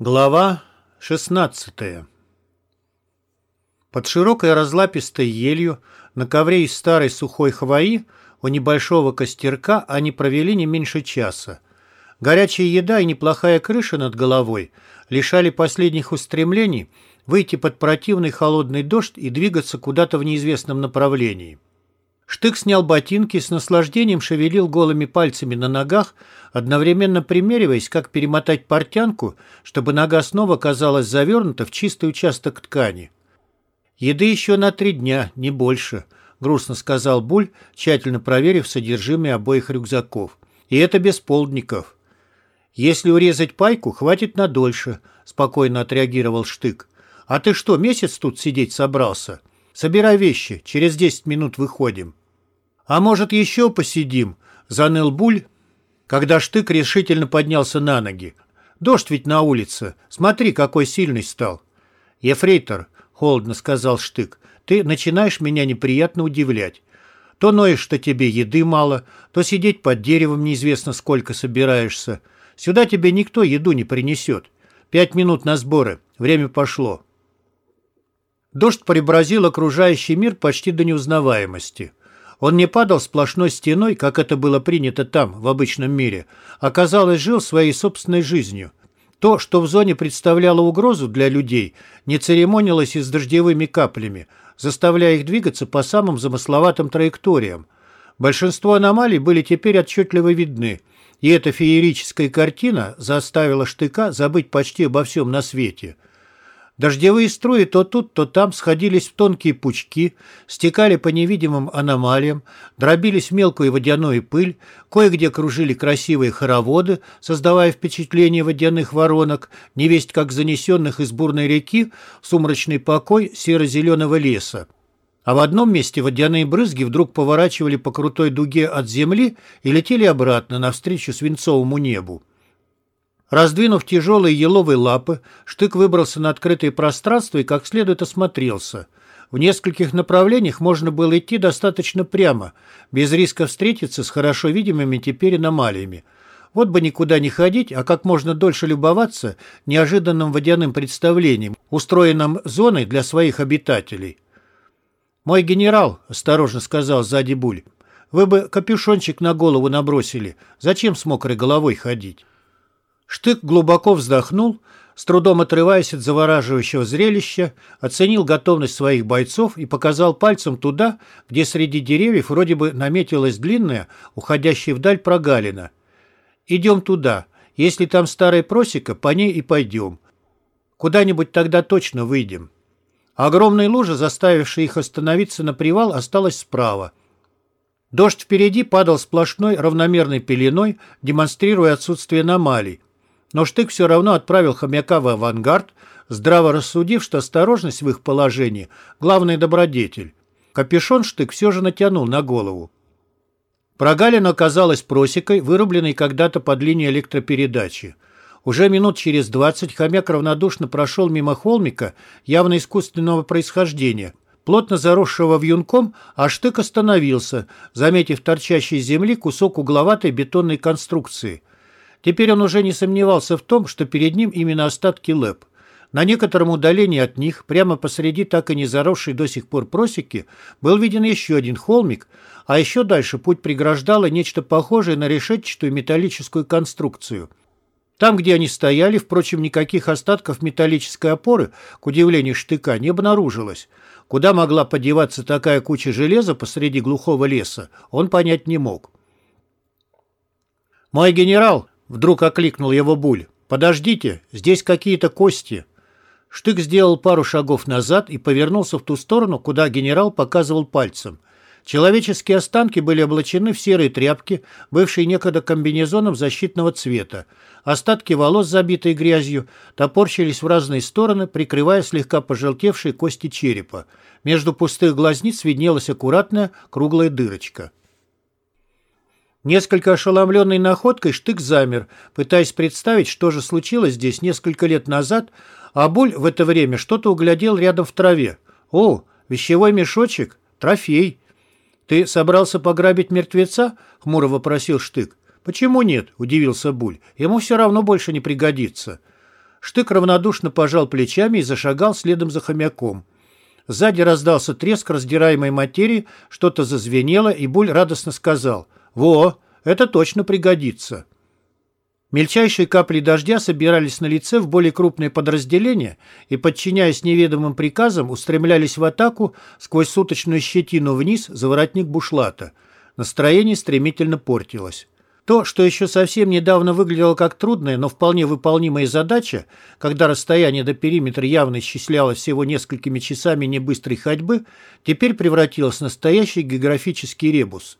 Глава 16 Под широкой разлапистой елью на ковре из старой сухой хвои у небольшого костерка они провели не меньше часа. Горячая еда и неплохая крыша над головой лишали последних устремлений выйти под противный холодный дождь и двигаться куда-то в неизвестном направлении. Штык снял ботинки, с наслаждением шевелил голыми пальцами на ногах, одновременно примериваясь, как перемотать портянку, чтобы нога снова казалась завернута в чистый участок ткани. «Еды еще на три дня, не больше», — грустно сказал Буль, тщательно проверив содержимое обоих рюкзаков. «И это без полдников». «Если урезать пайку, хватит на дольше», — спокойно отреагировал Штык. «А ты что, месяц тут сидеть собрался?» Собирай вещи, через десять минут выходим». «А может, еще посидим?» — заныл Буль, когда Штык решительно поднялся на ноги. «Дождь ведь на улице. Смотри, какой сильный стал». «Ефрейтор», — холодно сказал Штык, — «ты начинаешь меня неприятно удивлять. То ноешь, что тебе еды мало, то сидеть под деревом неизвестно сколько собираешься. Сюда тебе никто еду не принесет. Пять минут на сборы. Время пошло». Дождь преобразил окружающий мир почти до неузнаваемости. Он не падал сплошной стеной, как это было принято там, в обычном мире, а, казалось, жил своей собственной жизнью. То, что в зоне представляло угрозу для людей, не церемонилось и с дождевыми каплями, заставляя их двигаться по самым замысловатым траекториям. Большинство аномалий были теперь отчетливо видны, и эта феерическая картина заставила Штыка забыть почти обо всем на свете – Дождевые струи то тут, то там сходились в тонкие пучки, стекали по невидимым аномалиям, дробились мелкую водяную пыль, кое-где кружили красивые хороводы, создавая впечатление водяных воронок, невесть как занесенных из бурной реки в сумрачный покой серо-зеленого леса. А в одном месте водяные брызги вдруг поворачивали по крутой дуге от земли и летели обратно навстречу свинцовому небу. Раздвинув тяжелые еловые лапы, Штык выбрался на открытое пространство и как следует осмотрелся. В нескольких направлениях можно было идти достаточно прямо, без риска встретиться с хорошо видимыми теперь аномалиями. Вот бы никуда не ходить, а как можно дольше любоваться неожиданным водяным представлением, устроенным зоной для своих обитателей. «Мой генерал», — осторожно сказал сзади Буль, — «вы бы капюшончик на голову набросили. Зачем с мокрой головой ходить?» Штык глубоко вздохнул, с трудом отрываясь от завораживающего зрелища, оценил готовность своих бойцов и показал пальцем туда, где среди деревьев вроде бы наметилась длинная, уходящая вдаль прогалина. «Идем туда. Если там старая просека, по ней и пойдем. Куда-нибудь тогда точно выйдем». Огромная лужа, заставившая их остановиться на привал, осталась справа. Дождь впереди падал сплошной равномерной пеленой, демонстрируя отсутствие аномалий, но Штык все равно отправил хомяка в авангард, здраво рассудив, что осторожность в их положении – главный добродетель. Капюшон Штык все же натянул на голову. Прогалина оказалась просекой, вырубленной когда-то под линией электропередачи. Уже минут через двадцать хомяк равнодушно прошел мимо холмика явно искусственного происхождения, плотно заросшего вьюнком, а штык остановился, заметив торчащий из земли кусок угловатой бетонной конструкции – Теперь он уже не сомневался в том, что перед ним именно остатки ЛЭП. На некотором удалении от них, прямо посреди так и не заросшей до сих пор просеки, был виден еще один холмик, а еще дальше путь преграждало нечто похожее на решетчатую металлическую конструкцию. Там, где они стояли, впрочем, никаких остатков металлической опоры, к удивлению штыка, не обнаружилось. Куда могла подеваться такая куча железа посреди глухого леса, он понять не мог. «Мой генерал!» Вдруг окликнул его Буль. «Подождите, здесь какие-то кости». Штык сделал пару шагов назад и повернулся в ту сторону, куда генерал показывал пальцем. Человеческие останки были облачены в серые тряпки, бывшие некогда комбинезоном защитного цвета. Остатки волос, забитые грязью, топорщились в разные стороны, прикрывая слегка пожелтевшие кости черепа. Между пустых глазниц виднелась аккуратная круглая дырочка. Несколько ошеломленный находкой, Штык замер, пытаясь представить, что же случилось здесь несколько лет назад, а Буль в это время что-то углядел рядом в траве. «О, вещевой мешочек? Трофей!» «Ты собрался пограбить мертвеца?» — хмуро вопросил Штык. «Почему нет?» — удивился Буль. «Ему все равно больше не пригодится». Штык равнодушно пожал плечами и зашагал следом за хомяком. Сзади раздался треск раздираемой материи, что-то зазвенело, и Буль радостно сказал «Во, это точно пригодится». Мельчайшие капли дождя собирались на лице в более крупные подразделения и, подчиняясь неведомым приказам, устремлялись в атаку сквозь суточную щетину вниз за воротник бушлата. Настроение стремительно портилось. То, что еще совсем недавно выглядело как трудная, но вполне выполнимая задача, когда расстояние до периметра явно исчислялось всего несколькими часами небыстрой ходьбы, теперь превратилось в настоящий географический ребус.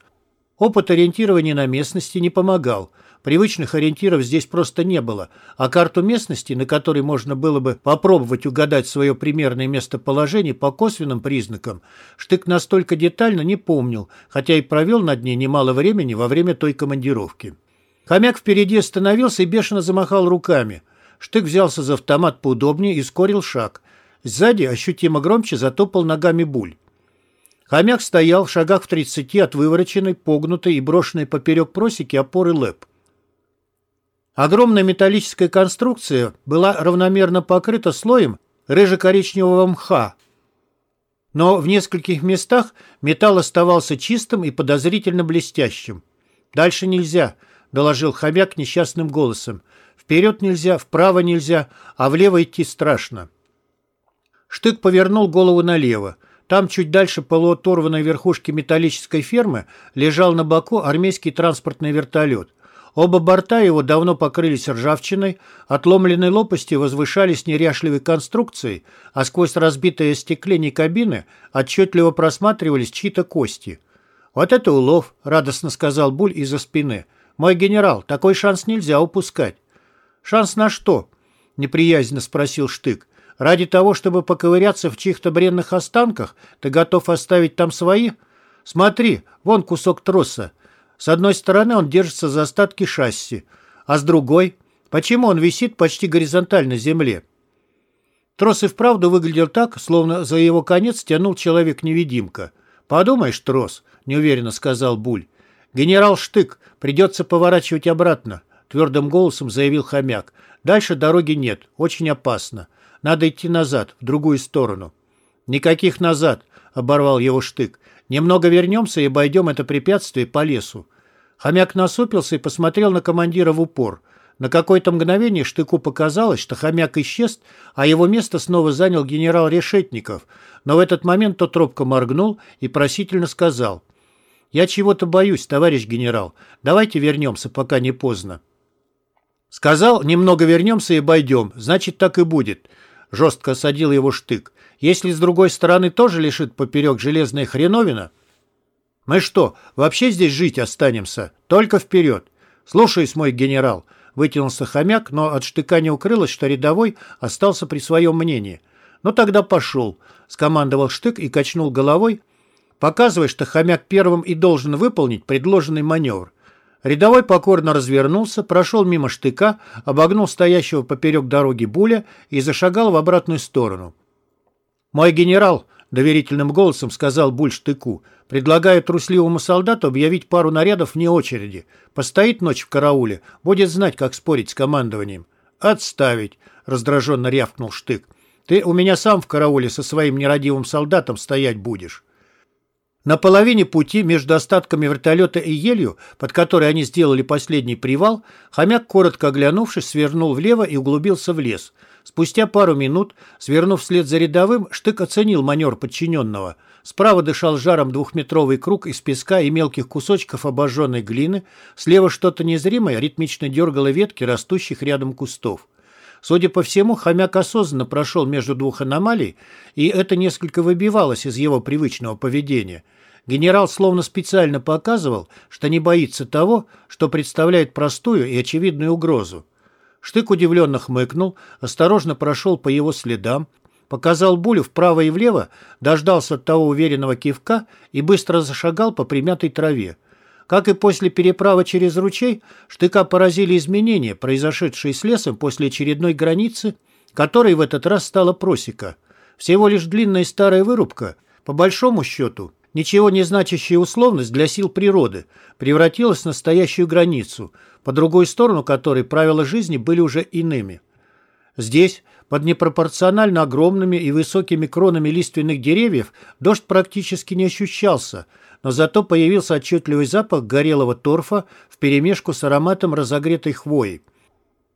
Опыт ориентирования на местности не помогал – Привычных ориентиров здесь просто не было, а карту местности, на которой можно было бы попробовать угадать свое примерное местоположение по косвенным признакам, Штык настолько детально не помнил, хотя и провел над ней немало времени во время той командировки. Хомяк впереди остановился и бешено замахал руками. Штык взялся за автомат поудобнее и ускорил шаг. Сзади ощутимо громче затопал ногами буль. Хомяк стоял в шагах в тридцати от вывороченной, погнутой и брошенной поперек просеки опоры лэп. Огромная металлическая конструкция была равномерно покрыта слоем рыже-коричневого мха, но в нескольких местах металл оставался чистым и подозрительно блестящим. «Дальше нельзя», — доложил хомяк несчастным голосом. «Вперед нельзя, вправо нельзя, а влево идти страшно». Штык повернул голову налево. Там, чуть дальше полуоторванной верхушки металлической фермы, лежал на боку армейский транспортный вертолет. Оба борта его давно покрылись ржавчиной, отломленные лопасти возвышались неряшливой конструкцией, а сквозь разбитое остекление кабины отчетливо просматривались чьи-то кости. «Вот это улов», — радостно сказал Буль из-за спины. «Мой генерал, такой шанс нельзя упускать». «Шанс на что?» — неприязненно спросил Штык. «Ради того, чтобы поковыряться в чьих-то бренных останках, ты готов оставить там свои? Смотри, вон кусок троса. С одной стороны он держится за остатки шасси, а с другой... Почему он висит почти горизонтально земле? Трос и вправду выглядел так, словно за его конец тянул человек-невидимка. «Подумаешь, трос», — неуверенно сказал Буль. «Генерал Штык, придется поворачивать обратно», — твердым голосом заявил хомяк. «Дальше дороги нет, очень опасно. Надо идти назад, в другую сторону». «Никаких назад», — оборвал его Штык. «Немного вернемся и обойдем это препятствие по лесу. Хомяк насупился и посмотрел на командира в упор. На какое-то мгновение Штыку показалось, что хомяк исчез, а его место снова занял генерал Решетников. Но в этот момент тот робко моргнул и просительно сказал. «Я чего-то боюсь, товарищ генерал. Давайте вернемся, пока не поздно». Сказал, немного вернемся и обойдем. Значит, так и будет. Жестко осадил его Штык. Если с другой стороны тоже лишит поперек железная хреновина, мы что, вообще здесь жить останемся? Только вперед. Слушаюсь, мой генерал. Вытянулся хомяк, но от штыка не укрылось, что рядовой остался при своем мнении. Ну тогда пошел. Скомандовал штык и качнул головой, показывая, что хомяк первым и должен выполнить предложенный маневр. Рядовой покорно развернулся, прошел мимо штыка, обогнул стоящего поперек дороги Буля и зашагал в обратную сторону. «Мой генерал», — доверительным голосом сказал Буль штыку, Предлагаю трусливому солдату объявить пару нарядов вне очереди. Постоит ночь в карауле, будет знать, как спорить с командованием. «Отставить!» — раздраженно рявкнул Штык. «Ты у меня сам в карауле со своим нерадивым солдатом стоять будешь». На половине пути между остатками вертолета и елью, под которой они сделали последний привал, хомяк, коротко оглянувшись, свернул влево и углубился в лес. Спустя пару минут, свернув вслед за рядовым, Штык оценил манер подчиненного — Справа дышал жаром двухметровый круг из песка и мелких кусочков обожженной глины, слева что-то незримое ритмично дергало ветки растущих рядом кустов. Судя по всему, хомяк осознанно прошел между двух аномалий, и это несколько выбивалось из его привычного поведения. Генерал словно специально показывал, что не боится того, что представляет простую и очевидную угрозу. Штык удивленно хмыкнул, осторожно прошел по его следам, показал Булю вправо и влево, дождался от того уверенного кивка и быстро зашагал по примятой траве. Как и после переправы через ручей, штыка поразили изменения, произошедшие с лесом после очередной границы, которой в этот раз стала просека. Всего лишь длинная старая вырубка, по большому счету, ничего не значащая условность для сил природы, превратилась в настоящую границу, по другой сторону которой правила жизни были уже иными. Здесь, под непропорционально огромными и высокими кронами лиственных деревьев, дождь практически не ощущался, но зато появился отчетливый запах горелого торфа вперемешку с ароматом разогретой хвои.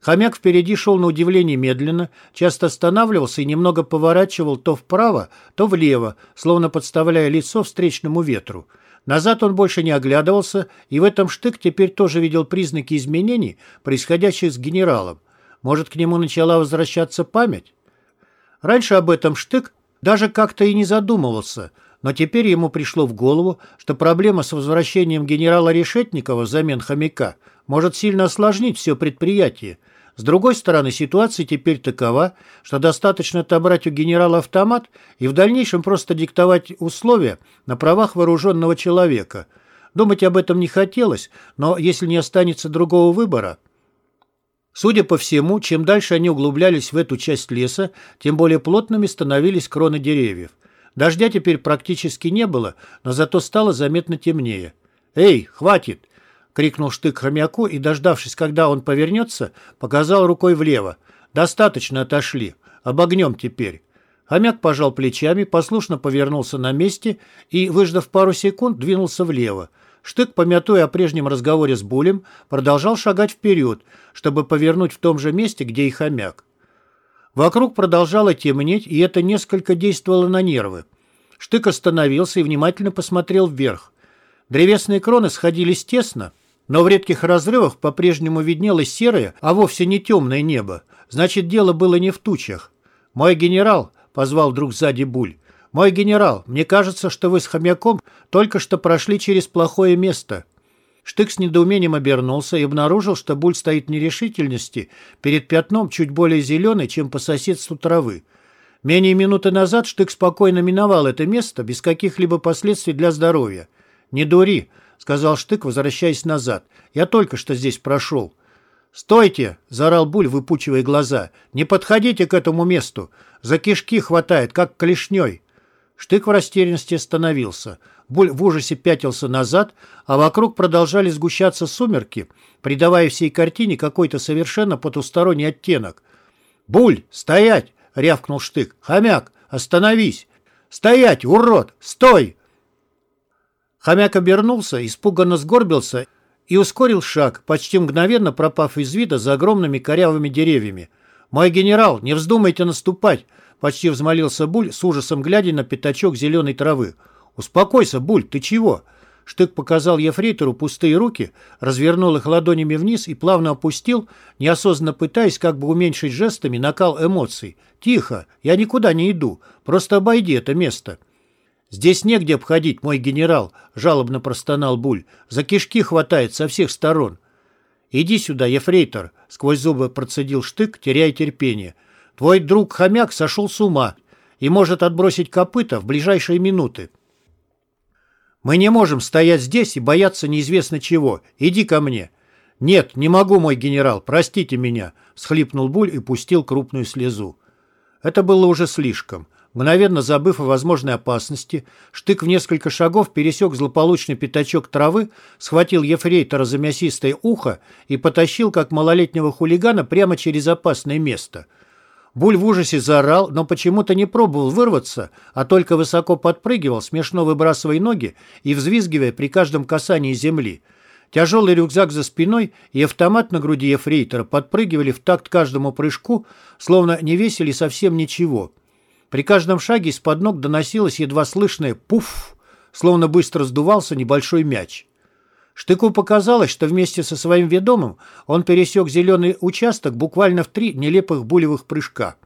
Хомяк впереди шел на удивление медленно, часто останавливался и немного поворачивал то вправо, то влево, словно подставляя лицо встречному ветру. Назад он больше не оглядывался, и в этом штык теперь тоже видел признаки изменений, происходящих с генералом. Может, к нему начала возвращаться память? Раньше об этом штык даже как-то и не задумывался, но теперь ему пришло в голову, что проблема с возвращением генерала Решетникова взамен хомяка может сильно осложнить все предприятие. С другой стороны, ситуация теперь такова, что достаточно отобрать у генерала автомат и в дальнейшем просто диктовать условия на правах вооруженного человека. Думать об этом не хотелось, но если не останется другого выбора, Судя по всему, чем дальше они углублялись в эту часть леса, тем более плотными становились кроны деревьев. Дождя теперь практически не было, но зато стало заметно темнее. «Эй, хватит!» — крикнул Штык хомяку и, дождавшись, когда он повернется, показал рукой влево. «Достаточно отошли. Обогнем теперь». Хомяк пожал плечами, послушно повернулся на месте и, выждав пару секунд, двинулся влево. Штык, помятуя о прежнем разговоре с Булем, продолжал шагать вперед, чтобы повернуть в том же месте, где и хомяк. Вокруг продолжало темнеть, и это несколько действовало на нервы. Штык остановился и внимательно посмотрел вверх. Древесные кроны сходились тесно, но в редких разрывах по-прежнему виднелось серое, а вовсе не темное небо. Значит, дело было не в тучах. «Мой генерал», — позвал вдруг сзади Буль, «Мой генерал, мне кажется, что вы с хомяком только что прошли через плохое место». Штык с недоумением обернулся и обнаружил, что Буль стоит в нерешительности перед пятном чуть более зеленой, чем по соседству травы. Менее минуты назад Штык спокойно миновал это место без каких-либо последствий для здоровья. «Не дури», — сказал Штык, возвращаясь назад. «Я только что здесь прошел». «Стойте!» — заорал Буль, выпучивая глаза. «Не подходите к этому месту! За кишки хватает, как клешней!» Штык в растерянности остановился. Буль в ужасе пятился назад, а вокруг продолжали сгущаться сумерки, придавая всей картине какой-то совершенно потусторонний оттенок. «Буль, стоять!» — рявкнул Штык. «Хомяк, остановись! Стоять, урод! Стой!» Хомяк обернулся, испуганно сгорбился и ускорил шаг, почти мгновенно пропав из вида за огромными корявыми деревьями. «Мой генерал, не вздумайте наступать!» Почти взмолился Буль, с ужасом глядя на пятачок зеленой травы. «Успокойся, Буль, ты чего?» Штык показал ефрейтору пустые руки, развернул их ладонями вниз и плавно опустил, неосознанно пытаясь как бы уменьшить жестами накал эмоций. «Тихо, я никуда не иду, просто обойди это место». «Здесь негде обходить, мой генерал», — жалобно простонал Буль. «За кишки хватает со всех сторон». «Иди сюда, ефрейтор», — сквозь зубы процедил Штык, теряя терпение. Твой друг-хомяк сошел с ума и может отбросить копыта в ближайшие минуты. Мы не можем стоять здесь и бояться неизвестно чего. Иди ко мне. Нет, не могу, мой генерал, простите меня, схлипнул Буль и пустил крупную слезу. Это было уже слишком. Мгновенно забыв о возможной опасности, Штык в несколько шагов пересек злополучный пятачок травы, схватил ефрейтора за мясистое ухо и потащил, как малолетнего хулигана, прямо через опасное место — Буль в ужасе заорал, но почему-то не пробовал вырваться, а только высоко подпрыгивал, смешно выбрасывая ноги и взвизгивая при каждом касании земли. Тяжелый рюкзак за спиной и автомат на груди ефрейтора подпрыгивали в такт каждому прыжку, словно не весили совсем ничего. При каждом шаге из-под ног доносилось едва слышное «пуф», словно быстро сдувался небольшой мяч. Штыку показалось, что вместе со своим ведомым он пересек зеленый участок буквально в три нелепых булевых прыжка.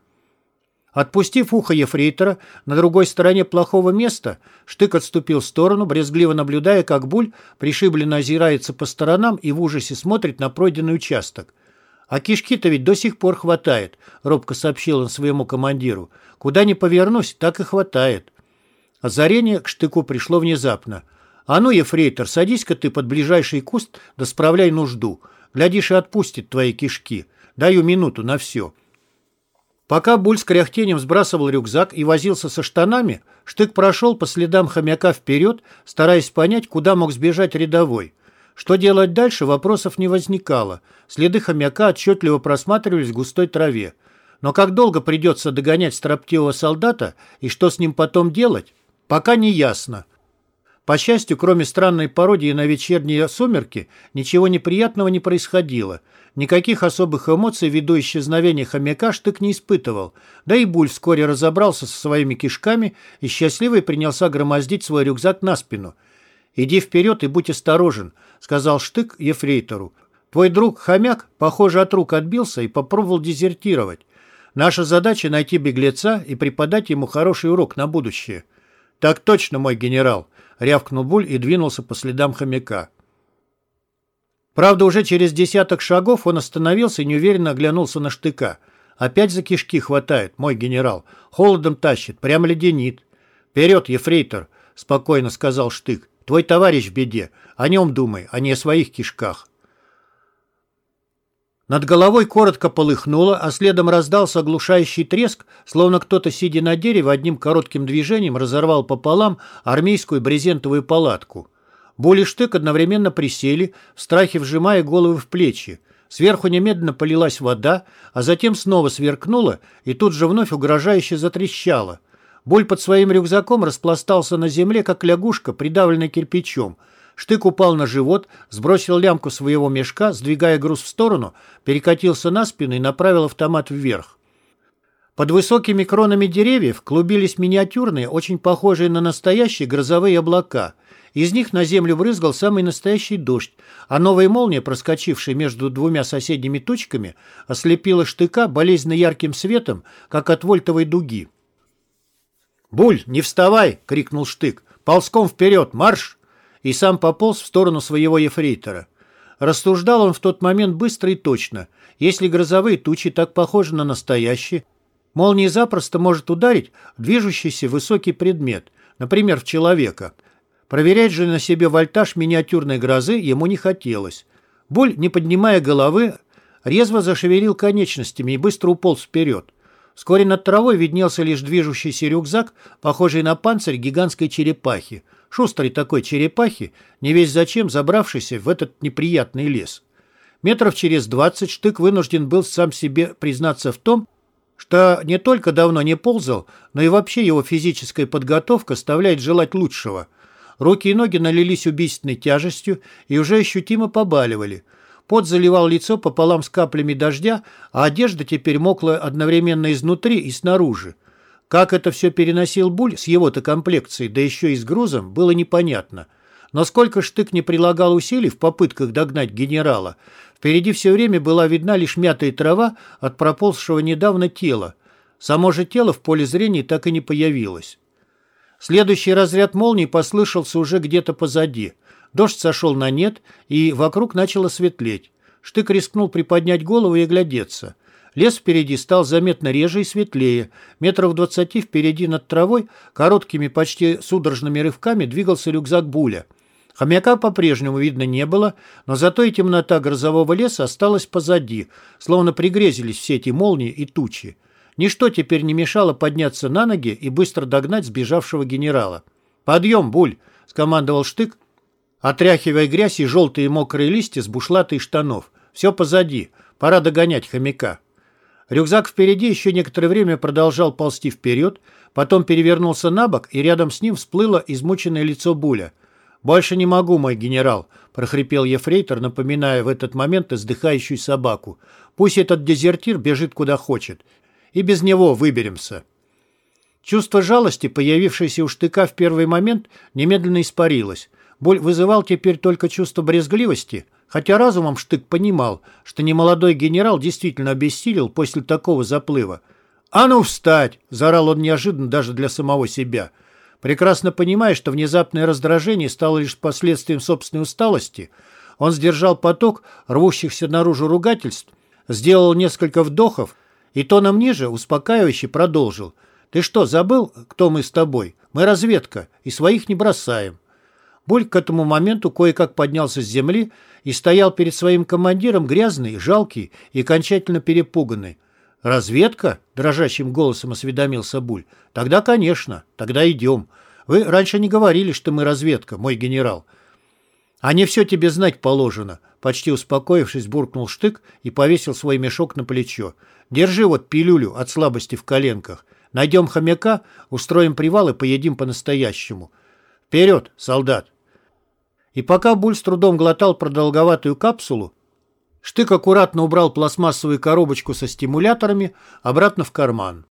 Отпустив ухо ефрейтора на другой стороне плохого места, Штык отступил в сторону, брезгливо наблюдая, как Буль пришибленно озирается по сторонам и в ужасе смотрит на пройденный участок. «А кишки-то ведь до сих пор хватает», — робко сообщил он своему командиру. «Куда ни повернусь, так и хватает». Озарение к Штыку пришло внезапно. «А ну, ефрейтор, садись-ка ты под ближайший куст, да справляй нужду. Глядишь, и отпустит твои кишки. Даю минуту на все». Пока Буль с кряхтением сбрасывал рюкзак и возился со штанами, Штык прошел по следам хомяка вперед, стараясь понять, куда мог сбежать рядовой. Что делать дальше, вопросов не возникало. Следы хомяка отчетливо просматривались в густой траве. Но как долго придется догонять строптивого солдата и что с ним потом делать, пока не ясно. По счастью, кроме странной пародии на вечерние сумерки, ничего неприятного не происходило. Никаких особых эмоций ввиду исчезновения хомяка Штык не испытывал. Да и Буль вскоре разобрался со своими кишками и счастливый принялся громоздить свой рюкзак на спину. «Иди вперед и будь осторожен», — сказал Штык ефрейтору. «Твой друг хомяк, похоже, от рук отбился и попробовал дезертировать. Наша задача — найти беглеца и преподать ему хороший урок на будущее». «Так точно, мой генерал», — рявкнул Буль и двинулся по следам хомяка. Правда, уже через десяток шагов он остановился и неуверенно оглянулся на штыка. «Опять за кишки хватает, мой генерал. Холодом тащит, прям леденит». «Вперед, ефрейтор», — спокойно сказал штык. «Твой товарищ в беде. О нем думай, а не о своих кишках». Над головой коротко полыхнуло, а следом раздался оглушающий треск, словно кто-то, сидя на дереве, одним коротким движением разорвал пополам армейскую брезентовую палатку. Боль штык одновременно присели, в страхе вжимая головы в плечи. Сверху немедленно полилась вода, а затем снова сверкнула и тут же вновь угрожающе затрещала. Боль под своим рюкзаком распластался на земле, как лягушка, придавленная кирпичом – Штык упал на живот, сбросил лямку своего мешка, сдвигая груз в сторону, перекатился на спину и направил автомат вверх. Под высокими кронами деревьев клубились миниатюрные, очень похожие на настоящие грозовые облака. Из них на землю брызгал самый настоящий дождь, а новая молния, проскочившая между двумя соседними тучками, ослепила штыка болезненно ярким светом, как от вольтовой дуги. «Буль, не вставай!» — крикнул штык. «Ползком вперед! Марш!» и сам пополз в сторону своего ефрейтора. Рассуждал он в тот момент быстро и точно. Если грозовые тучи так похожи на настоящие, молния запросто может ударить движущийся высокий предмет, например, в человека. Проверять же на себе вольтаж миниатюрной грозы ему не хотелось. Боль, не поднимая головы, резво зашевелил конечностями и быстро уполз вперед. Вскоре над травой виднелся лишь движущийся рюкзак, похожий на панцирь гигантской черепахи шустрой такой черепахи, не весь зачем забравшийся в этот неприятный лес. Метров через двадцать Штык вынужден был сам себе признаться в том, что не только давно не ползал, но и вообще его физическая подготовка оставляет желать лучшего. Руки и ноги налились убийственной тяжестью и уже ощутимо побаливали. Пот заливал лицо пополам с каплями дождя, а одежда теперь мокла одновременно изнутри и снаружи. Как это все переносил Буль с его-то комплекцией, да еще и с грузом, было непонятно. Но сколько Штык не прилагал усилий в попытках догнать генерала, впереди все время была видна лишь мятая трава от проползшего недавно тела. Само же тело в поле зрения так и не появилось. Следующий разряд молний послышался уже где-то позади. Дождь сошел на нет, и вокруг начало светлеть. Штык рискнул приподнять голову и оглядеться. Лес впереди стал заметно реже и светлее. Метров двадцати впереди над травой короткими, почти судорожными рывками двигался рюкзак Буля. Хомяка по-прежнему видно не было, но зато и темнота грозового леса осталась позади, словно пригрезились все эти молнии и тучи. Ничто теперь не мешало подняться на ноги и быстро догнать сбежавшего генерала. «Подъем, Буль!» — скомандовал Штык, отряхивая грязь и желтые мокрые листья с бушлата и штанов. «Все позади. Пора догонять хомяка». Рюкзак впереди еще некоторое время продолжал ползти вперед, потом перевернулся на бок, и рядом с ним всплыло измученное лицо Буля. «Больше не могу, мой генерал», — прохрипел ефрейтор, напоминая в этот момент издыхающую собаку. «Пусть этот дезертир бежит куда хочет. И без него выберемся». Чувство жалости, появившееся у штыка в первый момент, немедленно испарилось. Боль вызывал теперь только чувство брезгливости — Хотя разумом Штык понимал, что немолодой генерал действительно обессилел после такого заплыва. «А ну встать!» – заорал он неожиданно даже для самого себя. Прекрасно понимая, что внезапное раздражение стало лишь последствием собственной усталости, он сдержал поток рвущихся наружу ругательств, сделал несколько вдохов и тоном ниже успокаивающе продолжил. «Ты что, забыл, кто мы с тобой? Мы разведка, и своих не бросаем». Буль к этому моменту кое-как поднялся с земли и стоял перед своим командиром грязный, жалкий и окончательно перепуганный. «Разведка?» – дрожащим голосом осведомился Буль. «Тогда, конечно. Тогда идем. Вы раньше не говорили, что мы разведка, мой генерал». «А не все тебе знать положено», – почти успокоившись, буркнул штык и повесил свой мешок на плечо. «Держи вот пилюлю от слабости в коленках. Найдем хомяка, устроим привал и поедим по-настоящему. Вперед, солдат!» И пока Буль с трудом глотал продолговатую капсулу, Штык аккуратно убрал пластмассовую коробочку со стимуляторами обратно в карман.